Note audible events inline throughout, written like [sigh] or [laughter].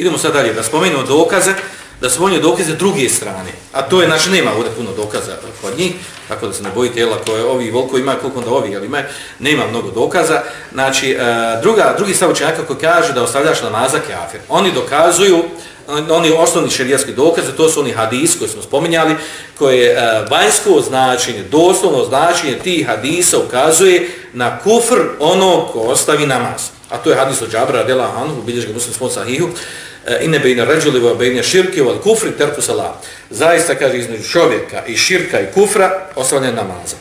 Idemo sad dalje, da spomenemo dokaze, da spomenemo dokaze druge strane. A to je, znači, nema ovdje puno dokaza kod njih, tako da se ne bojite, jel, ako je ovi volko ima, koliko onda ovi, jel, ima, nema mnogo dokaza. Znači, e, druga, drugi stav učenjaka koji kaže da ostavljaš namazak je afir. Oni dokazuju, oni osnovni šerijatski dokaze, to su oni hadis koji smo spominjali, koje e, vanjsko značenje, doslovno značenje tih hadisa ukazuje na kufr ono ko ostavi namaz. A to je hadis od Džabra, Adela Anhu, bilješ ga muslim svoj sahihu, Eh, inne ine bejne ređuli, bejne širke, val kufri, terku salam. Zaista kaže između čovjeka i širka i kufra, osvanje namaza.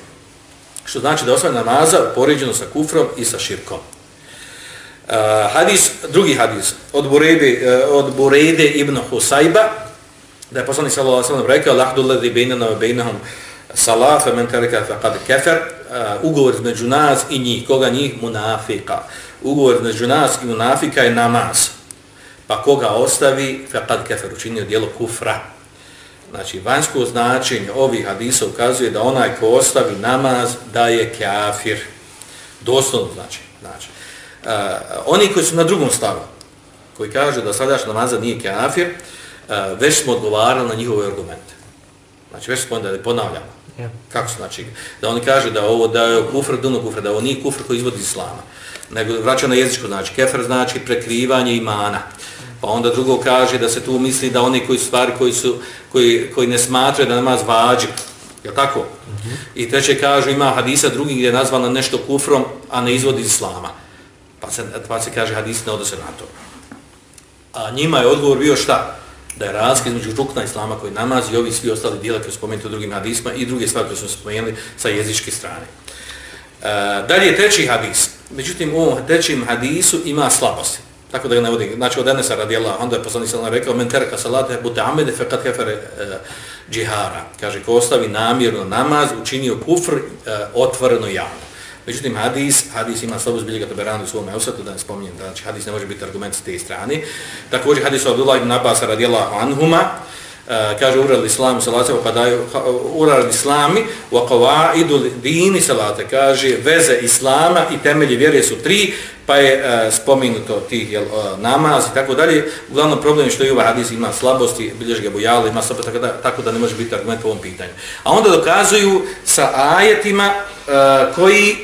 Što znači da osvanje namaza poređeno sa kufrom i sa širkom. Uh, hadis, drugi hadis od Burede, uh, eh, od Burede ibn Husayba da je poslanik sallallahu alejhi ve sellem rekao lahdu alladhi bainana wa bainahum salat fa man taraka faqad kafar uh, ugovor između nas i njih koga njih munafika ugovor između nas i munafika je namaz pa koga ostavi faqad kafar učinio djelo kufra znači vanjsko značenje ovih hadisa ukazuje da onaj ko ostavi namaz da je kafir doslovno znači znači uh, oni koji su na drugom stavu, koji kažu da sadaš namaza nije kafir, uh, već smo odgovarali na njihove argumente. Znači, već smo da ne ponavljamo. Yeah. Kako su, znači, da oni kažu da ovo da je kufr, duno kufr, da ovo nije kufr koji izvodi islama. Nego vraća na jezičko, znači, kefir znači prekrivanje imana. Pa onda drugo kaže da se tu misli da oni koji stvari koji su koji, koji ne smatraju da namaz vađi, je tako? Mm -hmm. I treće kaže ima hadisa drugi gdje je nazvano nešto kufrom, a ne izvodi islama. Pa se, pa se kaže hadis ne odnose na to. A njima je odgovor bio šta? Da je razlika između rukna islama koji namaz i ovi svi ostali dijela koji su spomenuti u drugim hadisma i druge stvari koje su spomenuli sa jezičke strane. E, dalje je treći hadis. Međutim, u ovom trećim hadisu ima slabosti. Tako da ga ne vodim. Znači, od Enesa radijela, onda je poslanik sallam rekao, men terka salate bute amede fekat kefere e, eh, džihara. Kaže, ko ostavi namjerno namaz, učinio kufr e, otvoreno javno. Međutim, hadis, hadis ima slabu zbiljega taberanu u svom eusatu, da ne spominjem, da znači, hadis ne može biti argument s te strane. Također, hadis od Abdullah ibn Abbas radijela anhuma, uh, E, kaže urad islam salate, pa daju urad islami, wa qawaidu dini salate, kaže veze islama i temelji vjere su tri, pa je uh, spomenuto tih jel, uh, namaz i tako dalje. Uglavnom problem je što i ovaj hadis ima slabosti, bilježi ga bojala, ima slabosti, tako da, tako da ne može biti argument po ovom pitanju. A onda dokazuju sa ajetima uh, koji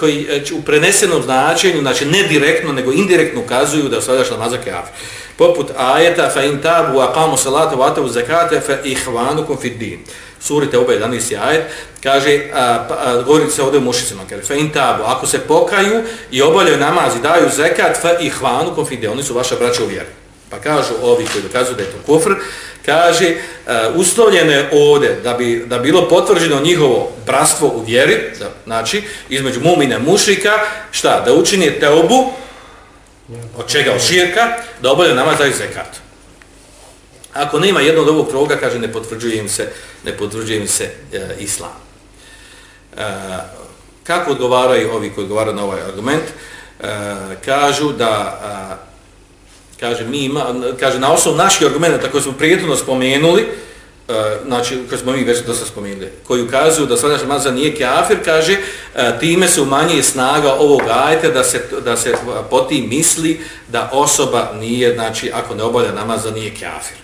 koji u prenesenom značenju, znači ne direktno, nego indirektno ukazuju da sadaš namazak je afir. Poput ajeta, fa in tabu aqamu salata wa atu zakata fa ihwanukum fid din. Sura oba 11. ajet, kaže, a, pa, a, govori se ovdje mušicima, kaže, fa in tabu, ako se pokaju i obavljaju namaz i daju zekat, fa ihwanukum fid din, oni su vaša braća u vjeri. Pa kažu ovi koji dokazuju da je to kufr, kaže, uh, uslovljeno je ovdje da bi da bilo potvrđeno njihovo bratstvo u vjeri, da, znači, između mumine mušika, šta, da učini teobu, od čega, od širka, da obavlja namaz za zekat. Ako nema jednog od ovog proga, kaže, ne potvrđuje im se, ne potvrđuje im se e, islam. E, kako odgovaraju ovi koji odgovaraju na ovaj argument? E, kažu da a, kaže mi ima e, kaže na osnovu naših argumenta koje smo prijetno spomenuli E, znači koje smo mi već dosta spomenuli koji ukazuju da sadašnji mazan nije kafir kaže e, time se umanjuje snaga ovog ajeta da se da se e, po tim misli da osoba nije znači ako ne obavlja namaz nije kafir.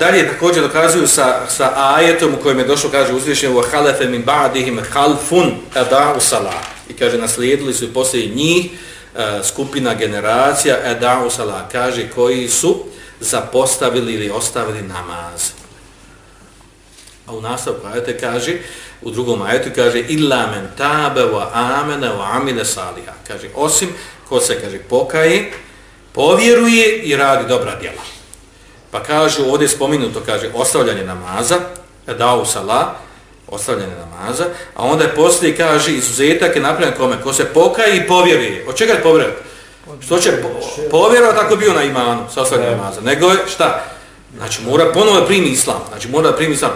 Dalje također dokazuju sa, sa ajetom u kojem je došlo, kaže uzvišenje u halefe min ba'dihim halfun eda'u salah. I kaže, naslijedili su poslije njih skupina generacija eda'u sala kaže koji su? Zapostavili ili ostavili namaz. A u nastavku ajete kaže, u drugom ajetu kaže illa men tabe wa amene wa amine saliha. Kaže, osim ko se kaže pokaje, povjeruje i radi dobra djela. Pa kaže, ovdje spominuto, kaže, ostavljanje namaza, dao sala, ostavljanje namaza, a onda je poslije kaže izuzetak je napravljen kome, ko se pokaje i povjeruje. Od čega je povjeruje? Što će povjerovat ako bio na imanu sa ostavljanjem namaza? Nego je šta? Znači mora ponovo primi islam, znači mora primi islam,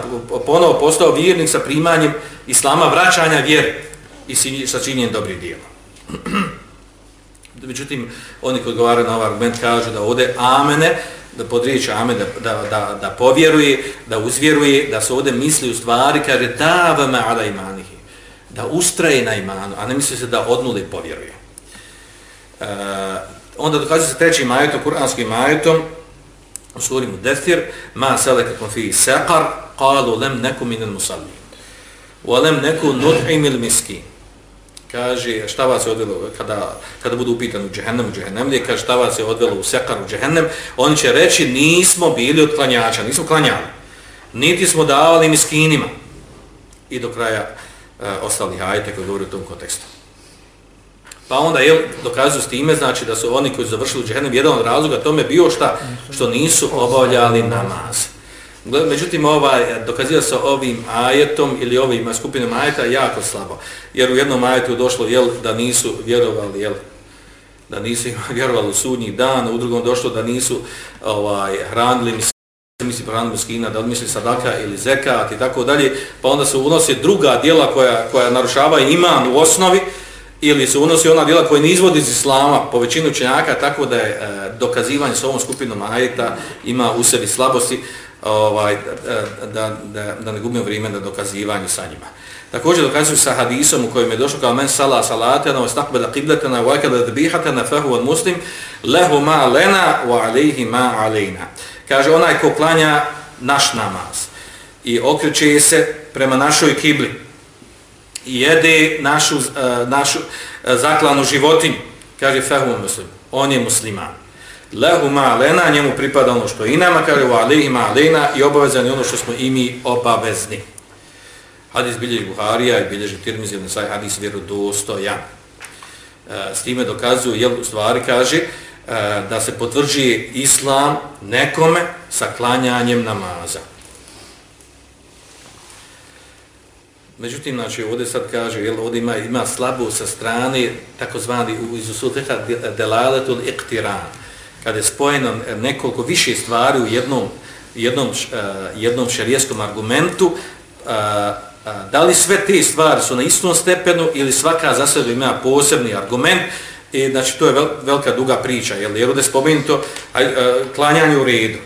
ponovo postao vjernik sa primanjem islama, vraćanja vjere i sa činjenjem dobrih dijela. [clears throat] Međutim, oni koji odgovaraju na ovaj argument kažu da ovdje amene, da podriječe ame, da, da, da, da povjeruje, da uzvjeruje, da se ovdje misli u stvari, kaže da vama ala imanihi, da ustraje na imanu, a ne misli se da odnuli povjeruje. E, onda dokazuje se trećim ajetom, kuranskim ajetom, u suri Mudestir, ma salakakum fi saqar, qalu lam nakum min al-musallin. Wa lam nakun nut'im al-miskin. Kaže, šta vas je odvelo, kada, kada budu upitani u džehennem, u džehennem, gdje kaže, šta vas je odvelo u sekar, u džehennem, oni će reći, nismo bili od klanjača, nismo klanjali. Niti smo davali miskinima. I do kraja eh, e, ostali ajete koji govori u tom kontekstu. Pa onda je dokazuju s time, znači da su oni koji su završili džehennem, jedan od razloga tome bio šta? Što nisu obavljali namaz. Međutim, ovaj, dokazio se ovim ajetom ili ovim skupinom ajeta jako slabo. Jer u jednom ajetu došlo jel, da nisu vjerovali, jel, da nisu [laughs] vjerovali u sudnji dan, u drugom došlo da nisu ovaj, hranili misli hranili miskina, da odmisli sadaka ili zekat i tako dalje, pa onda se unosi druga dijela koja, koja narušava iman u osnovi, ili se unosi ona djela koja ne izvodi iz islama po većinu učenjaka, tako da je e, dokazivanje s ovom skupinom ajeta ima u sebi slabosti ovaj, e, da, da, da ne gubimo vrijeme na dokazivanju sa njima. Također dokazuju sa hadisom u kojem je došlo kao men sala salatena wa stakbela qibletena wa akada dbihatena fahu od muslim lehu ma lena wa alayhi ma alejna. Kaže onaj ko klanja naš namaz i okreće se prema našoj kibli jede našu, uh, našu uh, zaklanu životinju, kaže fahu muslim, on je musliman. Lehu ma lena, njemu pripada ono što i nama, kaže u alihi ma alena i obavezan je ono što smo i mi obavezni. Hadis bilježi Buharija i bilježi Tirmizi, na saj hadis vjerodostojan. Uh, s time dokazuju, jel u stvari kaže, da se potvrđuje islam nekome sa klanjanjem namaza. Međutim, znači, ovdje sad kaže, jel, ovdje ima, ima slabu sa strane, takozvani u izusuteha delaletul iktiran, kada je spojeno nekoliko više stvari u jednom, jednom, e, jednom šarijeskom argumentu, e, e, da li sve te stvari su na istom stepenu ili svaka za sebe ima posebni argument, i, znači, to je vel, velika duga priča, jel, jer ovdje je spomenuto uh, klanjanje u redu,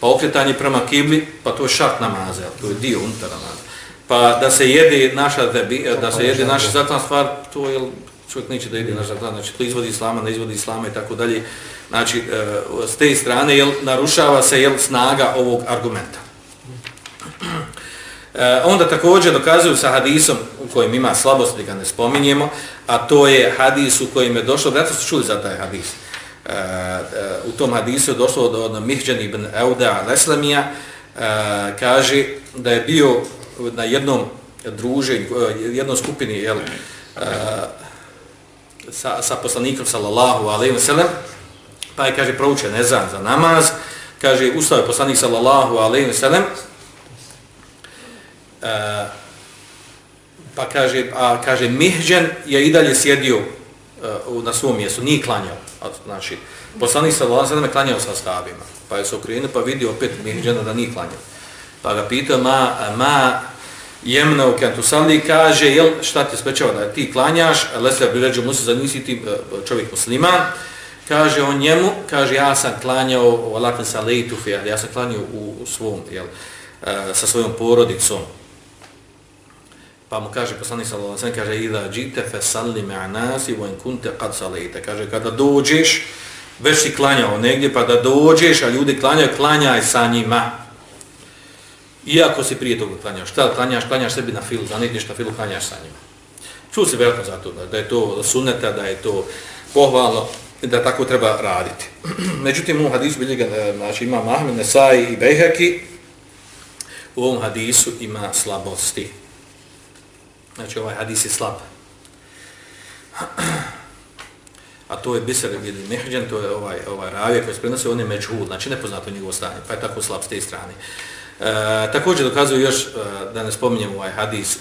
pa okretanje prema kibli, pa to je šart namaza, to je dio unutar namaza pa da se jede naša debi, da se jede naša zatlan stvar, to je čovjek neće da jede naš zatlan, znači to izvodi islama, ne izvodi islama i tako dalje. Znači, e, s te strane jel, narušava se jel, snaga ovog argumenta. E, onda također dokazuju sa hadisom u kojem ima slabost, ga ne spominjemo, a to je hadis u kojem je došlo, vratno ste čuli za taj hadis, e, e, u tom hadisu je došlo od, od Mihđan ibn Euda Leslamija, kaže da je bio na jednom druženju, eh, jednom skupini, jel, uh, sa, sa poslanikom, sallallahu alaihi wa sallam, pa je, kaže, proučen nezan za namaz, kaže, ustao je poslanik, sallallahu alaihi wa sallam, uh, pa kaže, a, kaže, Mihđen je i dalje sjedio na svom mjestu, nije klanjao, znači, poslanik, sallallahu alaihi wa sallam, je klanjao sa stavima, pa je se okrenuo, pa vidio opet Mihđena da nije klanjao. Pa ga pitao, ma, ma jemna u kentusali, kaže, jel, šta ti sprečava da ti klanjaš, Lesija bi ređu musi za nisi ti e, čovjek musliman, kaže on njemu, kaže, ja sam klanjao u alakne salejtu, ja sam klanjao u, u svom, jel, e, sa svojom porodicom. Pa mu kaže, poslanik sallallahu alaihi kaže, ida jite fe salli wa in kunta qad salaita Kaže, kada dođeš, već si klanjao negdje, pa da dođeš, a ljudi klanjaju, klanjaj sa njima. Iako si prije toga klanjao. šta klanjaš, klanjaš sebi na filu, zanetiš na filu, klanjaš sa njim. Čuo se veliko za to, da je to suneta, da je to pohvalno, da tako treba raditi. [clears throat] Međutim, u hadisu bilje ga, e, znači ima Mahmed, Nesai i Bejheki, u ovom hadisu ima slabosti. Znači, ovaj hadis je slab. [clears throat] A to je Biser ili Mehđan, to je ovaj, ovaj ravija koji se prenosi, on je međhul, znači nepoznato njegovo stanje, pa je tako slab s te strane. E, također dokazuju još, e, da ne spominjem ovaj hadis, e,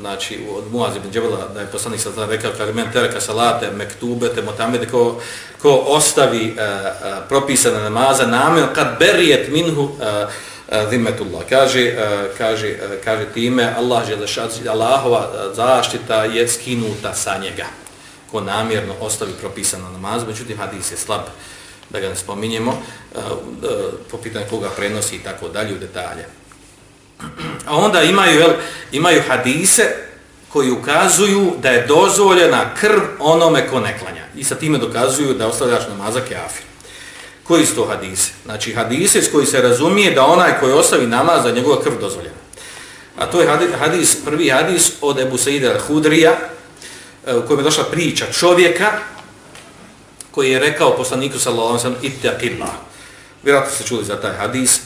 znači od Muaz ibn Džebela, da je poslanik sa zna rekao, kaže men tereka salate, mektube, te motamede, ko, ko ostavi e, e, propisane namaza, namel, kad berijet minhu, e, e zimetullah. Kaže, e, kaže, e, kaže time, Allah Želešac, Allahova e, zaštita je skinuta sa njega. Ko namjerno ostavi propisano namaz, međutim hadis je slab da ga ne spominjemo, e, e, po pitanju koga prenosi i tako dalje u detalje. A onda imaju, jel, imaju hadise koji ukazuju da je dozvoljena krv onome ko ne klanja. I sa time dokazuju da ostavljaš namaza kafir. Koji su to hadise? Znači hadise s koji se razumije da onaj koji ostavi namaz za njegova krv dozvoljena. A to je hadis, prvi hadis od Ebu Saida al-Hudrija e, u kojem je došla priča čovjeka koji je rekao poslaniku sallallahu alejhi ve sellem ittaqillah. Vjerojatno ste čuli za taj hadis. E,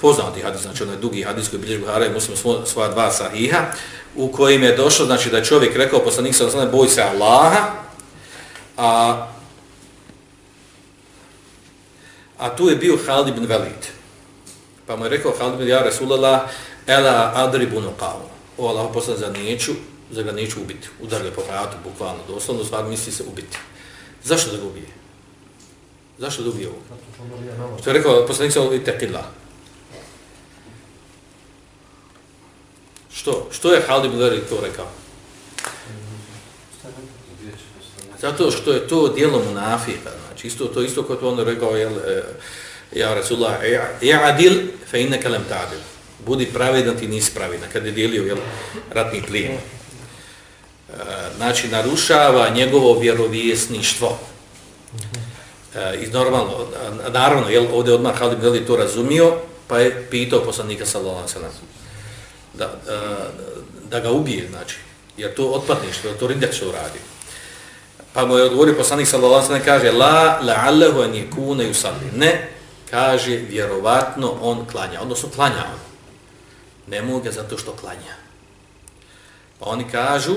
poznati hadis, znači onaj dugi hadis koji bilježi Buhari i Muslim svoja dva sahiha, u kojim je došlo, znači da je čovjek rekao poslanik sallallahu alejhi ve sellem boj se Allaha, a a tu je bio Halid ibn Velid. Pa mu je rekao Halid ibn ja Rasulullah, ela adribu nuqavu. O Allah poslan za neću, za ga neću ubiti. Udar ga po vratu, bukvalno, doslovno, stvar misli se ubiti. Zašto da ga ubije? Zašto da ubije ovo? Što je rekao poslanik sa tekila. Što? Što je Halid ibn Velid to rekao? Zato što je to dijelo munafika. Znači, isto, to isto kao to on rekao, jel, e, ja Rasulullah, ja adil, fe inne kalem ta'adil. Budi pravedan, ti nisi pravedan, kad je dijelio jel, ratni plijen. E, znači, narušava njegovo vjerovjesništvo. E, I normalno, naravno, jel, ovdje odmah Halid Veli to razumio, pa je pitao poslanika sallallahu sallam da, da, da ga ubije, znači, jer to otpadništvo, to rindak se uradio. Pa mu je odgovorio poslanik sallallahu alejhi ve kaže la la'allahu an yakuna yusalli. Ne, kaže vjerovatno on klanja, odnosno klanja on. Ne mogu zato što klanja. Pa oni kažu,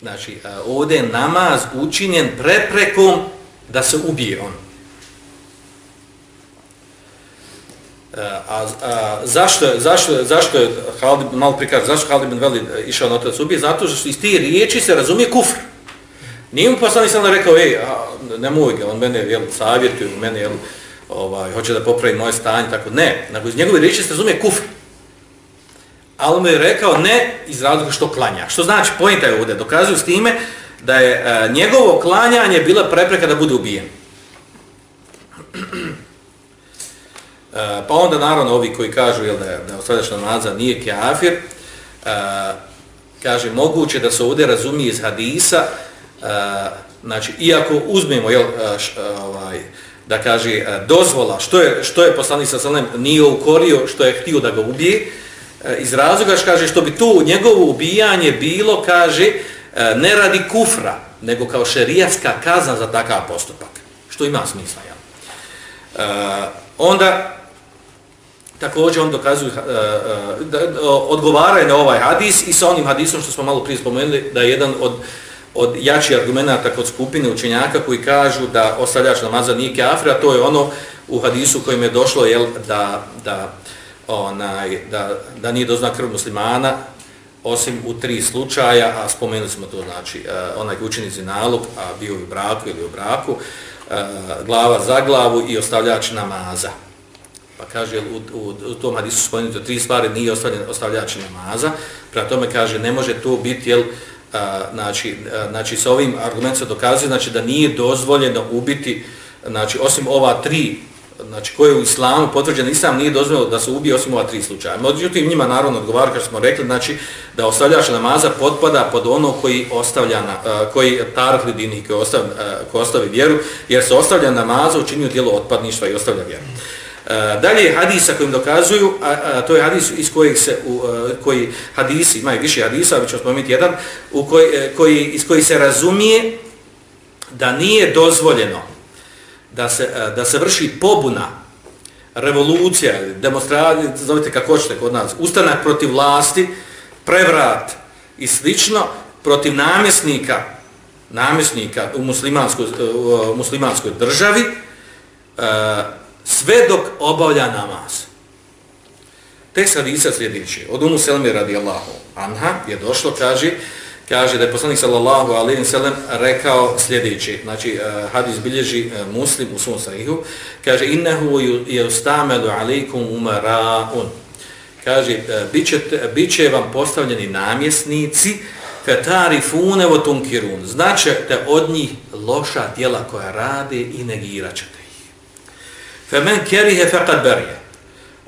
znači e, ovdje je namaz učinjen preprekom da se ubije on. E, a, a zašto, zašto, zašto je Halid, malo prikaže, zašto Halid bin Velid išao na to da se ubije? Zato što iz tih riječi se razumije kufr. Nije mu poslanik sam rekao, ej, ne nemoj ga, on mene jel, savjetuje, mene jel, ovaj, hoće da popravi moje stanje, tako ne, nego iz njegove riječi se razumije kufr. Ali mu je rekao ne iz razloga što klanja. Što znači, pojenta je ovdje, dokazuju s time da je e, njegovo klanjanje bila prepreka da bude ubijen. [clears throat] E, pa onda naravno ovi koji kažu jel, da je, da je ostavljaš namaza nije kafir, e, kaže moguće da se ovdje razumije iz hadisa e, znači iako uzmemo jel e, e, ovaj da kaže dozvola što je što je poslanik sa selam nije ukorio što je htio da ga ubije E, iz razloga što kaže što bi to njegovo ubijanje bilo kaže e, ne radi kufra nego kao šerijatska kazna za takav postupak. Što ima smisla ja e, onda također on dokazuje odgovaraju na ovaj hadis i sa onim hadisom što smo malo prije spomenuli da je jedan od od jači argumenta kod skupine učenjaka koji kažu da ostavljač namaza nije kafir, to je ono u hadisu kojim je došlo jel, da, da, onaj, da, da nije dozna krv muslimana, osim u tri slučaja, a spomenuli smo to, znači, e, onaj učenici nalog, a bio u braku ili u braku, e, glava za glavu i ostavljač namaza. Pa kaže, u, u, u tom hadisu spomenuti tri stvari, nije ostavljen, ostavljač namaza, prema tome kaže, ne može to biti, jel, e, znači, znači sa ovim argumentom se dokazuje znači da nije dozvoljeno ubiti znači osim ova tri znači koje u islamu potvrđeno islam nije dozvoljeno da se ubije osim ova tri slučaja. Međutim njima naravno odgovara kao smo rekli znači da ostavljač namaza potpada pod ono koji ostavlja na, e, koji tarh lidini koji ostavi, e, koji ostavi vjeru jer se ostavlja namaza učinio djelo otpadništva i ostavlja vjeru. E, dalje dalje hadisa kojim dokazuju, a, a, to je hadis iz kojeg se, u, a, koji hadisi, imaju više hadisa, ali ću spomenuti jedan, u koji, koji, iz koji se razumije da nije dozvoljeno da se, e, da se vrši pobuna, revolucija, demonstracija, zovite kako hoćete kod nas, ustanak protiv vlasti, prevrat i slično, protiv namjesnika, namjesnika u muslimanskoj, e, e, u muslimanskoj državi, uh, sve dok obavlja namaz. Tekst hadisa sljedeći. Od Umu Selmi radijallahu anha je došlo, kaže, kaže da je poslanik sallallahu alaihi sallam rekao sljedeći. Znači, uh, hadis bilježi uh, muslim u svom sahihu. Kaže, innehu je ustamelu alaikum umara'un. Kaže, eh, uh, bit će vam postavljeni namjesnici fetari fune vo tunkirun. Znači, od njih loša djela koja rade i negirat ćete. Femen kerihe faqad bariya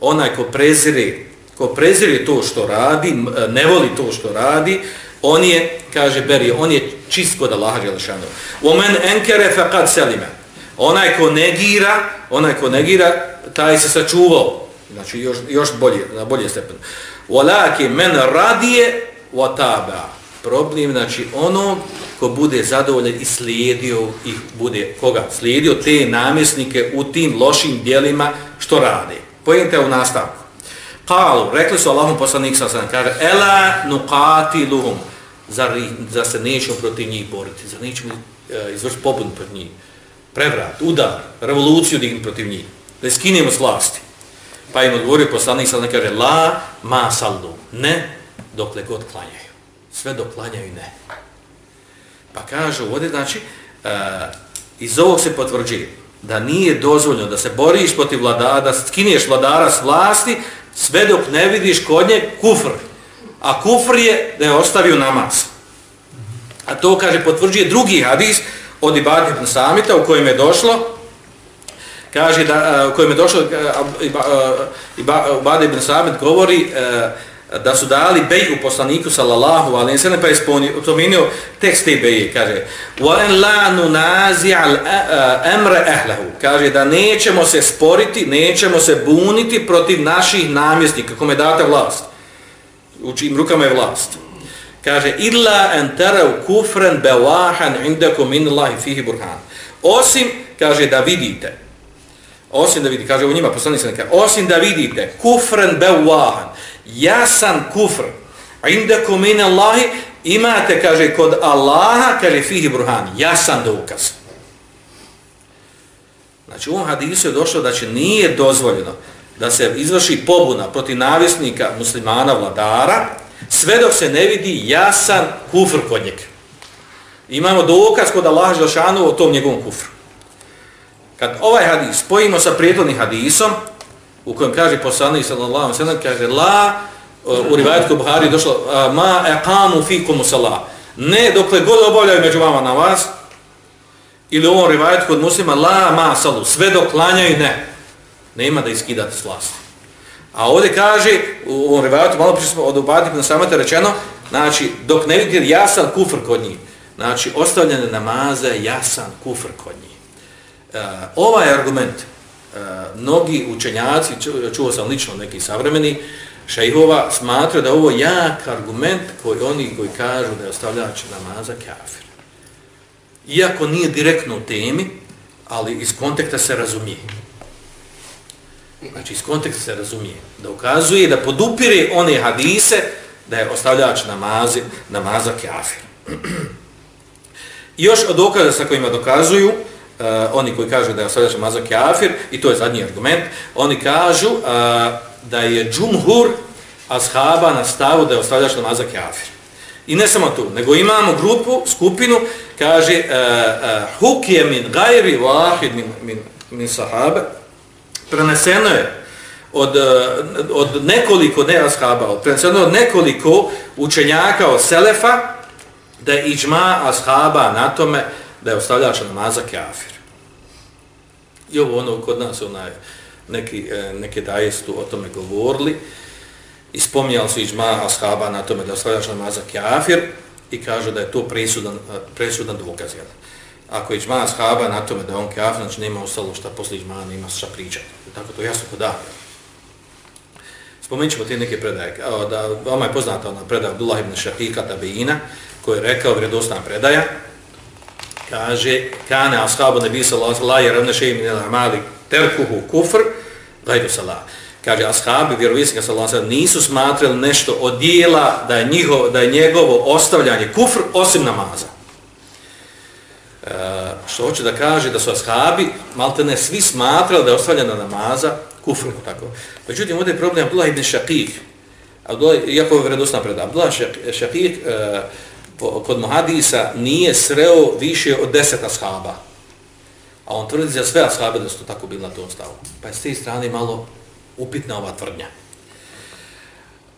Onaj ko prezire ko prezire to što radi, ne voli to što radi, on je, kaže Berije, on je čist kod Allaha Đelešanu. Omen enkere faqad selime. Onaj ko negira, onaj ko negira, taj se sačuvao. Znači još, još bolje, na bolje stepen. Walaki men radije wa taba. Problem, znači ono ko bude zadovoljan i slijedio ih bude koga? Slijedio te namjesnike u tim lošim dijelima što rade. Pojente u nastavku. Kalu, rekli su Allahom poslanik sa sam, kaže, ela nuqatiluhum, zar, zar se nećemo protiv njih boriti, zar nećemo eh, izvršiti pobun protiv njih, prevrat, udar, revoluciju digni protiv njih, da skinemo s vlasti. Pa im odgovorio poslanik sa sam, kaže, la ma saldu, ne, dokle god klanjaju. Sve dok klanjaju, ne. Pa kaže, ovdje, znači, uh, iz ovog se potvrđuje, da nije dozvoljno da se boriš protiv vladara, da skinješ vladara s vlasti, sve dok ne vidiš kod nje kufr. A kufr je da je ostavio namaz. A to, kaže, potvrđuje drugi hadis od Ibadih ibn Samita u kojem je došlo, kaže da, eh, u kojem je došlo, eh, eh, Ibadih ibn Samit govori, da su dali beju poslaniku sallallahu alejhi ve sellem pa ispominio tekst te beje kaže wa an la nunazi al e, e, amra ahlihi kaže da nećemo se sporiti nećemo se buniti protiv naših namjesnika kome date vlast. U čijim rukama je vlast. Kaže illa an tara kufran bawahan indakum min allahi fihi burhan. Osim kaže da vidite osim da vidite kaže u njima poslanik kaže osim da vidite kufran bawahan jasan kufr. Indakum min Allahi imate kaže kod Allaha kaže fihi burhan jasan dokaz. Znači u ovom hadisu je došlo da će nije dozvoljeno da se izvrši pobuna protiv navisnika muslimana vladara sve dok se ne vidi jasan kufr kod njega. Imamo dokaz kod Allaha Želšanu o tom njegovom kufru. Kad ovaj hadis spojimo sa prijetodnim hadisom u kojem kaže poslanik sallallahu alejhi ve sellem kaže la e, u rivajetu Buhari došlo e, ma aqamu fikum salah ne dokle god obavljaju među vama na vas ili u ovom rivajetu kod muslima la ma salu sve dok klanjaju ne. Nema da iskidate slast a ovdje kaže u ovom rivajetu malo prije smo od ubadnika na samete rečeno znači dok ne vidite jasan kufr kod njih znači ostavljanje namaza jasan kufr kod njih. E, ovaj argument E, mnogi učenjaci, čuo sam lično neki savremeni, šejhova smatra da ovo jak argument koji oni koji kažu da je ostavljač namaza kafir. Iako nije direktno u temi, ali iz konteksta se razumije. Znači, iz konteksta se razumije. Da ukazuje, da podupire one hadise da je ostavljač namazi, namaza kafir. I [clears throat] još od dokaza sa kojima dokazuju, uh, oni koji kažu da je ostavljač namaza kafir, i to je zadnji argument, oni kažu uh, da je džumhur ashaba na stavu da je ostavljač namaza kafir. I ne samo tu, nego imamo grupu, skupinu, kaže uh, uh, huk je min gajri vahid min, min, min sahabe, preneseno je od, uh, od nekoliko, ne ashaba, preneseno od nekoliko učenjaka od selefa, da je iđma ashaba na tome da je ostavljač namaza kafir. I ovo ono kod nas onaj, neki, e, neke dajestu o tome govorili, i spominjali su iđma ashaba na tome da ostavljaš namaza kafir i kažu da je to presudan, e, presudan dokaz. Jel? Ako je iđma ashaba na tome da je on kafir, znači nema ostalo šta posle iđma, nema šta pričati. Tako to jasno kod da. Spomenut ćemo te neke predaje. Da, vama je poznata ona predaja Abdullah ibn Šahika Tabeina, koji je rekao vredostan predaja, kaže, kane ashabu nebi sallallahu alaihi wa sallam, ravne šeji minela amali terkuhu kufr, gajdu salat kaže ashabi vjerovisnika sallallahu alejhi nisu smatrali nešto od dijela da je njihovo da je njegovo ostavljanje kufr osim namaza. E, što hoće da kaže da su ashabi maltene svi smatrali da je ostavljanje namaza kufr tako. Međutim ovdje je problem Abdullah ibn Shaqiq. Abdullah iako je vredosna predaja. Abdullah Shaqiq e, kod Muhadisa nije sreo više od 10 ashaba. A on tvrdi za sve ashabe da su tako bili na tom stavu. Pa je s te strane malo upitna ova tvrdnja.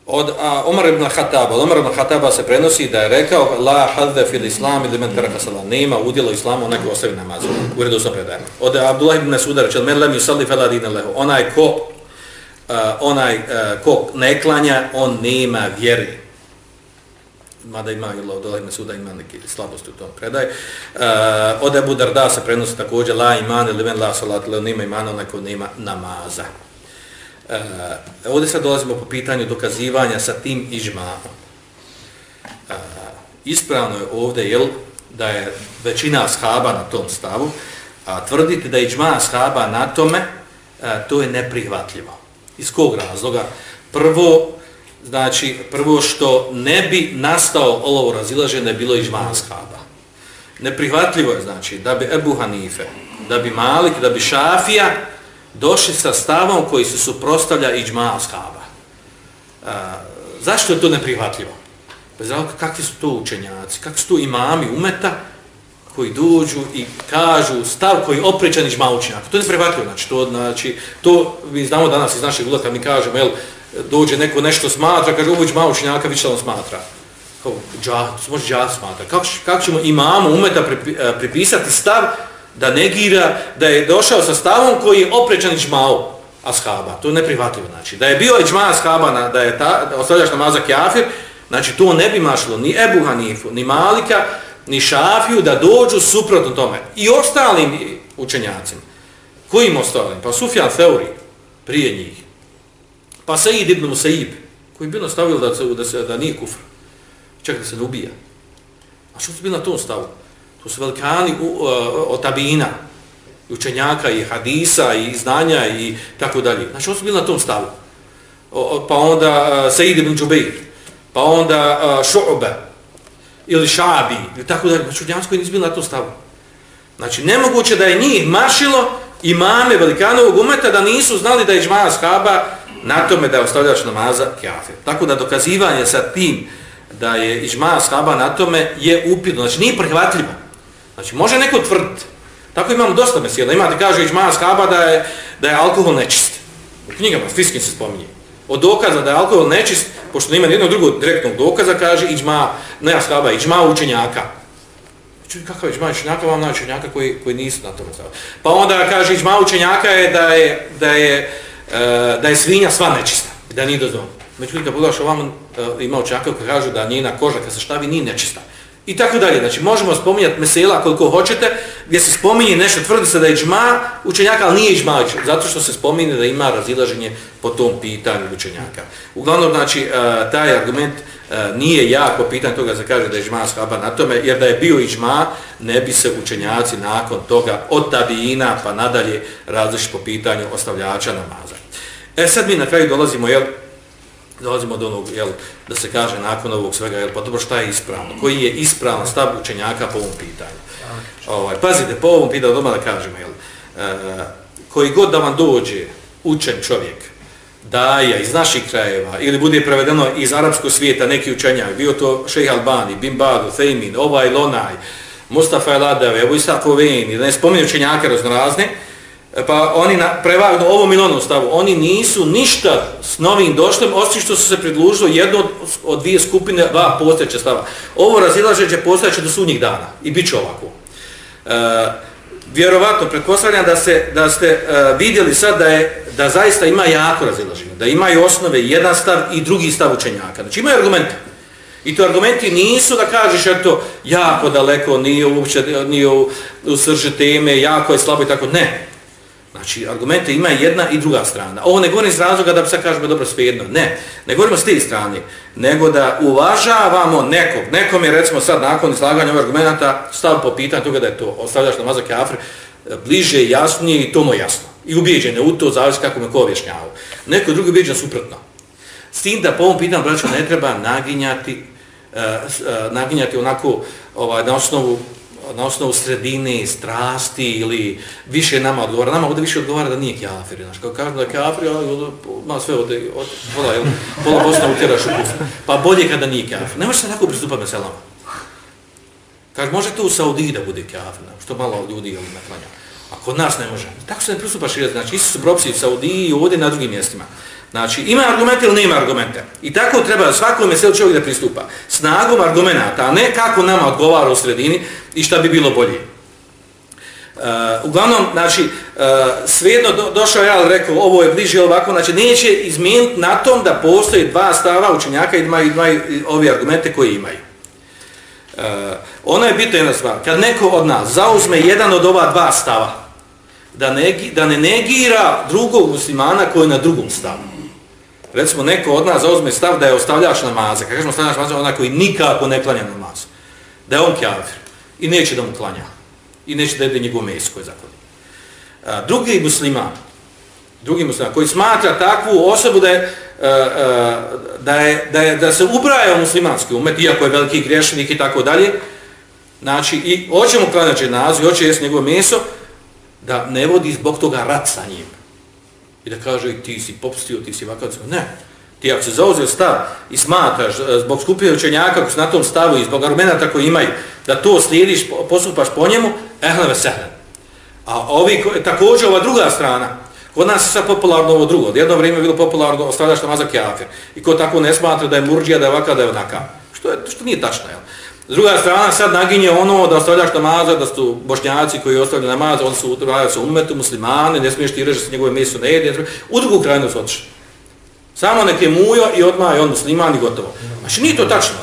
Od a, Omar ibn Khattaba, Omar ibn Khattaba se prenosi da je rekao la hadza fil islam ili men teraka salat, nema udjela islamu onaj ko ostavi namaz. U redu sam predajem. Od Abdullah ibn Suda reče, men lem yusalli fela dine onaj ko onaj uh, ko ne klanja, on nema vjere. Mada ima, ili od Olehme suda ima neke slabosti u tom predaj. Uh, e, od Ebu Darda se prenosi također la iman ili ven la salat, ili nema imana, onaj ko nema namaza. Uh, ovdje sad dolazimo po pitanju dokazivanja sa tim ižmahom. Uh, e, ispravno je ovdje, jel, da je većina ashaba na tom stavu, a tvrditi da je ižma ashaba na tome, a, to je neprihvatljivo. Iz kog razloga? Prvo, znači, prvo što ne bi nastao ovo razilaženje bilo ižma ashaba. Neprihvatljivo je, znači, da bi Ebu Hanife, da bi Malik, da bi Šafija došli sa stavom koji se suprostavlja ižma ashaba. A, zašto je to neprihvatljivo? Pa Bez razloga, kakvi su to učenjaci, kakvi su to imami umeta koji dođu i kažu stav koji oprećan ižma učenjaka. To je neprihvatljivo, znači, to, znači, to mi znamo danas iz našeg ulaka, mi kažemo, jel, dođe neko nešto smatra, kaže, ovo ižma učenjaka, vi on smatra. Kao, džah, može džah smatra. Kako, kako ćemo imamu umeta e, pripisati stav da negira, da je došao sa stavom koji je oprećan džmao ashaba. To je neprihvatljivo, znači. Da je bio džma ashaba, da je ta, da ostavljaš namazak jafir, Znači, to ne bi mašlo ni Ebu Hanifu, ni Malika, ni Šafiju da dođu suprotno tome. I ostalim učenjacima. Kojim ostalim? Pa Sufjan Feuri, prije njih. Pa Said ibn Musaib, koji bi stavio da, se, da, se, da nije kufr. Čak da se ne ubija. A što su bili na tom stavu? To su velikani uh, e, otabina, tabina, učenjaka i hadisa i znanja i tako dalje. Znači, što su bili na tom stavu? O, pa onda uh, Said ibn Džubeir, pa onda uh, Šu'be, ili Šabi, ili tako dalje. znači Udjansko je bili na tom stavu. Znači, nemoguće da je njih mašilo imame velikanovog umeta da nisu znali da je džmaja shaba na tome da je ostavljač namaza kjafir. Tako da dokazivanje sa tim da je ižma shaba na tome je upitno, znači nije prihvatljivo. Znači, može neko tvrditi, tako imamo dosta mesijela, imate kaže ižma shaba da je, da je alkohol nečist. U knjigama, fiskin se spominje od dokaza da je alkohol nečist, pošto nema jednog drugog direktnog dokaza, kaže ižma, ne ashaba, ižma učenjaka. Čuj, kakav je iđma učenjaka, vam znači učenjaka koji, koji nisu na tome stavili. Pa onda kaže iđma učenjaka je da je, da je, Eh, da je svinja sva nečista, da nije dozvoljena. Međutim, kad pogledaš ovam, eh, ima očakav koji kažu da njena koža kad se štavi nije nečista. I tako dalje. Znači, možemo spominjati mesela koliko hoćete, gdje se spominje nešto, tvrdi se da je džma učenjaka, ali nije džma zato što se spominje da ima razilaženje po tom pitanju učenjaka. Uglavnom, znači, eh, taj argument nije jako pitan toga za kaže da je džma shaba na tome, jer da je bio i džma, ne bi se učenjaci nakon toga od tabijina pa nadalje različiti po pitanju ostavljača namaza. E sad mi na kraju dolazimo, jel, dolazimo do onog, jel, da se kaže nakon ovog svega, jel, pa dobro šta je ispravno, koji je ispravan stav učenjaka po ovom pitanju. Ovaj, pazite, po ovom pitanju, doma da kažemo, jel, uh, koji god da vam dođe učen čovjek, daja iz naših krajeva, ili bude prevedeno iz arapskog svijeta neki učenjak, bio to Šejh Albani, Bimbadu, Thejmin, ovaj Lonaj, Mustafa Eladave, Evo Isa Koveni, da ne spominju učenjake raznorazne, razne, E, pa oni na prevagnu ovom ili onom stavu, oni nisu ništa s novim došlim, osim što su se predlužili jedno od, od dvije skupine, dva postojeće stava. Ovo razilaženje postojeće do sudnjih dana i bit će ovako. E, vjerovatno, pretpostavljam da, se, da ste e, vidjeli sad da, je, da zaista ima jako razilaženje, da imaju osnove jedan stav i drugi stav učenjaka. Znači imaju argumente. I to argumenti nisu da kažeš eto jako daleko, nije uopće nije u, u srži teme, jako je slabo i tako. Ne, Znači, argumente ima jedna i druga strana. Ovo ne govorim iz razloga da bi sad kažemo dobro svejedno. Ne, ne govorimo s te strane. Nego da uvažavamo nekog. Nekom je, recimo sad, nakon izlaganja ovih argumenta, stav po pitanju toga da je to ostavljaš na mazak afr bliže, jasnije i to mu jasno. I ubijeđene u to, zavisi kako me ko objašnjava. Neko drugi ubijeđen suprotno. S tim da po ovom pitanju, braću, ne treba naginjati, uh, uh, naginjati onako ovaj, na osnovu na osnovu sredine, strasti ili više nama odgovara. Nama ovdje više odgovara da nije kafir. Znaš, kao kažem da je kafir, ali ma sve od od pola, jel, pola Bosna utjeraš u kufr. Pa bolje kada nije kafir. Ne možeš se tako pristupati meselama. Kaže, može to u Saudiji da bude kafir, što malo ljudi ili naklanja. A kod nas ne može. Tako se ne pristupa širati. Znači, isti su propisi u Saudiji i ovdje na drugim mjestima. Znači, ima argumente ili nema argumente. I tako treba svakome mesel čovjek da pristupa. Snagom argumenta, a ne kako nama odgovara u sredini i šta bi bilo bolje. Uh, uglavnom, znači, uh, svejedno do, došao ja, rekao, ovo je bliže ovako, znači, neće izmijeniti na tom da postoje dva stava učenjaka i imaju, imaju ovi argumente koje imaju. Uh, ono je bitno jedna stvar, kad neko od nas zauzme jedan od ova dva stava, da negi, da ne negira drugog muslimana koji je na drugom stavu. Recimo, neko od nas zauzme stav da je ostavljaš namaze, kako kažemo ostavljaš namaze, onaj koji nikako ne klanja namaz, da je on kjavir i neće da mu klanja i neće da jede njegov mes koji zakoni. Drugi musliman, drugi musliman koji smatra takvu osobu da je, da, je, da, je, da se ubraja u muslimanski umet, iako je veliki grešnik i tako dalje, znači i hoće mu klanjaći i hoće jesti njegov meso, da ne vodi zbog toga rat sa njim. I da kaže ti si popustio, ti si vakacio. Ne. Ti ako se zauzio stav i smatraš e, zbog skupine učenjaka koji su na tom stavu i zbog argumenta koji imaju, da to slijediš, postupaš po njemu, ehle vesehle. A ovi, također ova druga strana, kod nas je sad popularno ovo drugo. Jedno vrijeme je bilo popularno ostavljaš namazak kjafir. I ko tako ne smatra da je murđija, da je ovakav, da je onaka. Što, je, što nije tačno, jel? S druga strana sad naginje ono da ostavljaš namaza, da su bošnjaci koji ostavljaju namaz, oni su utrvaju sa umetu, muslimani, ne smiješ ti reći se njegove meso ne jede, u drugu krajinu su otišli. Samo nek je mujo i odmah je on musliman i gotovo. Znači nije to tačno.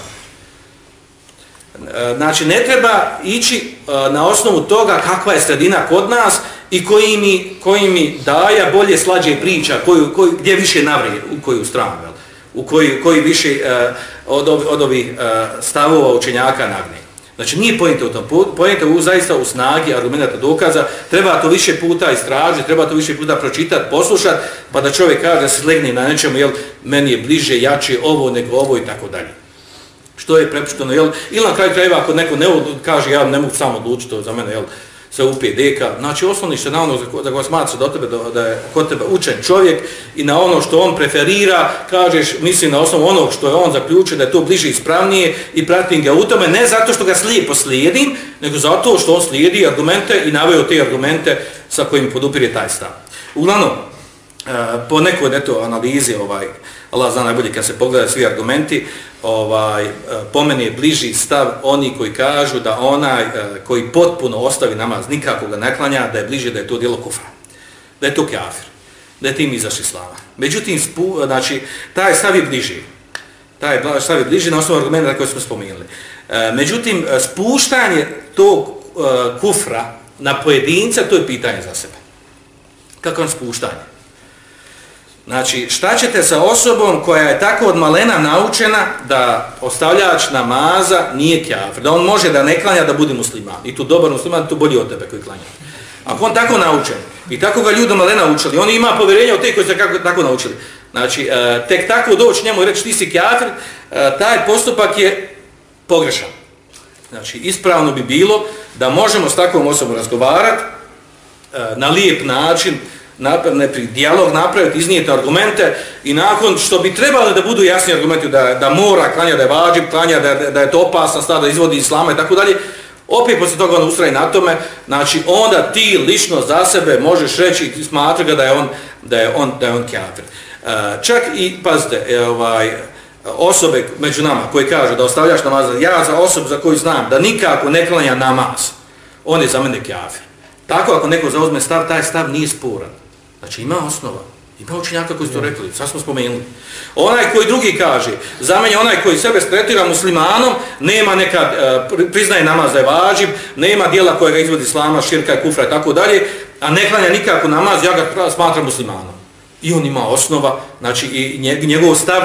E, znači ne treba ići e, na osnovu toga kakva je sredina kod nas i koji mi, koji mi daja bolje slađe priča, koju, koju, gdje više navrije, u koju stranu, u koji, koji više e, od, ovi, od ovih uh, stavova učenjaka nagne. Znači nije pojenta u tom, pojenta u zaista u snagi argumenta dokaza, treba to više puta istražiti, treba to više puta pročitati, poslušati, pa da čovjek kaže da se slegne na nečemu, jel, meni je bliže, jače ovo nego ovo i tako dalje. Što je prepušteno, jel, ili na kraju krajeva ako neko ne kaže, ja ne mogu samo odlučiti to za mene, jel, uh, upi deka. Znači osnovni se na ono da ga smatraš do tebe, da, da je kod tebe učen čovjek i na ono što on preferira, kažeš, misli na osnovu onog što je on zaključio da je to bliže ispravnije i pratim ga u tome, ne zato što ga slijepo slijedim, nego zato što on slijedi argumente i naveo te argumente sa kojim podupire taj stav. Uglavnom, eh, po nekoj neto analizi, ovaj, Allah zna najbolje kad se pogleda svi argumenti, ovaj, pomeni po meni je bliži stav oni koji kažu da onaj e, koji potpuno ostavi namaz, nikako ga naklanja, da je bliže da je to djelo kufra. Da je to kafir. Da je tim izašli slava. Međutim, spu, znači, taj stav je bliži. Taj stav je bliži na osnovu argumenta koje smo spomenuli. E, međutim, spuštanje tog e, kufra na pojedinca, to je pitanje za sebe. Kako on spuštanje? Znači, šta ćete sa osobom koja je tako od malena naučena da ostavljač namaza nije kjafir, da on može da ne klanja da bude musliman. I tu dobar musliman, tu bolji od tebe koji klanja. Ako on tako naučen i tako ga ljudi malena učili, on ima povjerenje od te koji se kako, tako naučili. Znači, e, tek tako doći njemu i reći ti si kjafir, e, taj postupak je pogrešan. Znači, ispravno bi bilo da možemo s takvom osobom razgovarati e, na lijep način, napraviti dijalog, napraviti, iznijeti argumente i nakon što bi trebalo da budu jasni argumenti da, da mora klanja, da je vađib klanja, da, da je to opasna stvar, da izvodi islama i tako dalje, opet posle toga on ustraji na tome, znači onda ti lično za sebe možeš reći i smatra ga da je on, da je on, da je on kjafir. E, čak i, pazite, e, ovaj, osobe među nama koji kažu da ostavljaš namaz, ja za osobu za koju znam da nikako ne klanja namaz, on je za mene kjafir. Tako ako neko zauzme stav, taj stav nije sporan. Znači ima osnova. Ima učenjaka koji su to rekli, sad smo spomenuli. Onaj koji drugi kaže, za mene onaj koji sebe stretira muslimanom, nema neka, uh, priznaje namaz da je važiv, nema dijela koja ga izvodi islama, širka, kufra i tako dalje, a ne klanja nikako namaz, ja ga smatram muslimanom. I on ima osnova, znači i njegov stav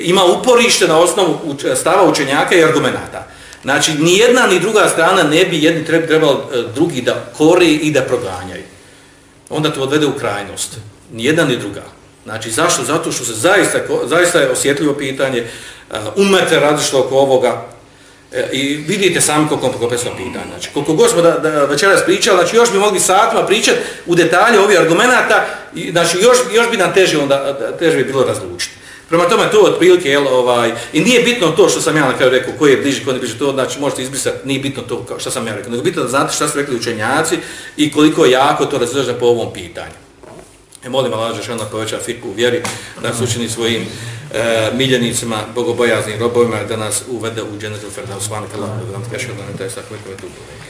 ima uporište na osnovu stava učenjaka i argumentata. Znači, ni jedna ni druga strana ne bi jedni trebali e, drugi da kori i da proganjaju onda to odvede u krajnost. Ni jedna ni druga. Znači, zašto? Zato što se zaista, zaista je osjetljivo pitanje, uh, umete različno oko ovoga, uh, i vidite sami koliko kompleksno pitanje. Znači, koliko god smo da, da večeras pričali, znači još bi mogli satima pričati u detalje ovih argumenata, i, znači još, još bi nam teže, onda, teže bi bilo razlučiti. Prema tome, to otprilike, jel, ovaj, i nije bitno to što sam ja na kraju rekao, koji je bliži, koji je bliži, to znači možete izbrisati, nije bitno to kao što sam ja rekao, nego bitno da znate šta su rekli učenjaci i koliko je jako to razloženo po ovom pitanju. E, molim Allah, što onda poveća fiku u vjeri, da nas učini svojim e, miljenicima, bogobojaznim robovima, da nas uvede u dženetu Ferda, usvanika Allah, da nam tkaše da ne taj sakve tu.